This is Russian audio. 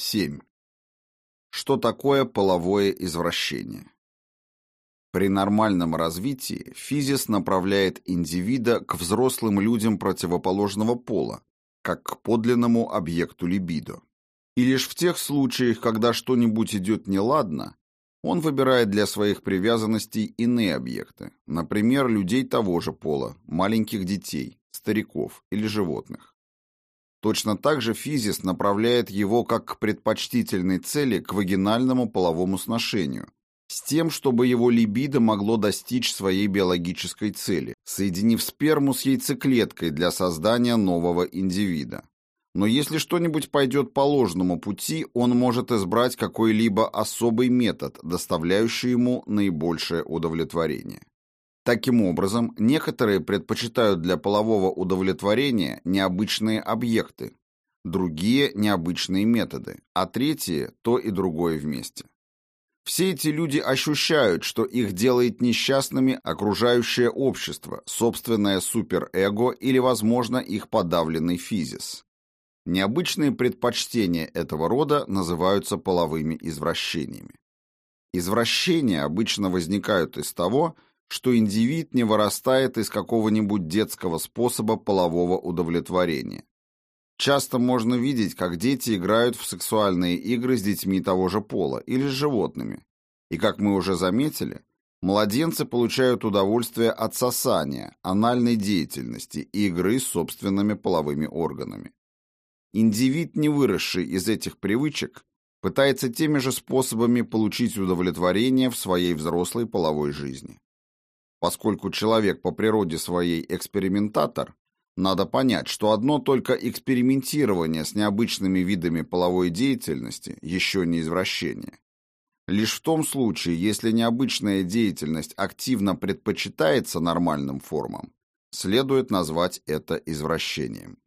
7. Что такое половое извращение? При нормальном развитии физис направляет индивида к взрослым людям противоположного пола, как к подлинному объекту либидо. И лишь в тех случаях, когда что-нибудь идет неладно, он выбирает для своих привязанностей иные объекты, например, людей того же пола, маленьких детей, стариков или животных. Точно так же физис направляет его как к предпочтительной цели к вагинальному половому сношению, с тем, чтобы его либидо могло достичь своей биологической цели, соединив сперму с яйцеклеткой для создания нового индивида. Но если что-нибудь пойдет по ложному пути, он может избрать какой-либо особый метод, доставляющий ему наибольшее удовлетворение. Таким образом, некоторые предпочитают для полового удовлетворения необычные объекты, другие – необычные методы, а третьи – то и другое вместе. Все эти люди ощущают, что их делает несчастными окружающее общество, собственное суперэго или, возможно, их подавленный физис. Необычные предпочтения этого рода называются половыми извращениями. Извращения обычно возникают из того, что индивид не вырастает из какого-нибудь детского способа полового удовлетворения. Часто можно видеть, как дети играют в сексуальные игры с детьми того же пола или с животными. И как мы уже заметили, младенцы получают удовольствие от сосания, анальной деятельности и игры с собственными половыми органами. Индивид, не выросший из этих привычек, пытается теми же способами получить удовлетворение в своей взрослой половой жизни. Поскольку человек по природе своей экспериментатор, надо понять, что одно только экспериментирование с необычными видами половой деятельности еще не извращение. Лишь в том случае, если необычная деятельность активно предпочитается нормальным формам, следует назвать это извращением.